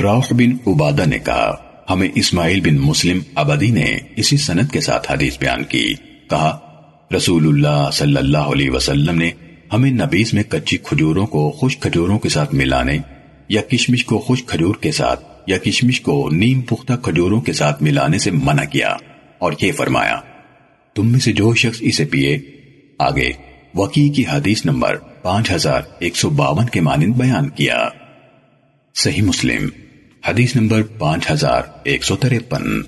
روح بن عبادہ نے کہا، ہمیں اسماعیل بن مسلم عبدی نے اسی سنت کے ساتھ حدیث بیان کی۔ کہا، رسول اللہ صلی اللہ علیہ وسلم نے ہمیں نبیس میں کچی کھجوروں کو خوش کھجوروں کے ساتھ ملانے، یا کشمش کو خوش کھجور کے ساتھ، یا کشمش کو نیم پختہ کھجوروں کے ساتھ ملانے سے منع کیا۔ اور یہ فرمایا، تم میں سے جو شخص اسے پیے، آگے وکی کی حدیث نمبر پانچ ہزار ایک سو باون کے مانند بیان کیا۔ صحیح مسلم حدیث نمبر پانچ ہزار ایک سو تریپن۔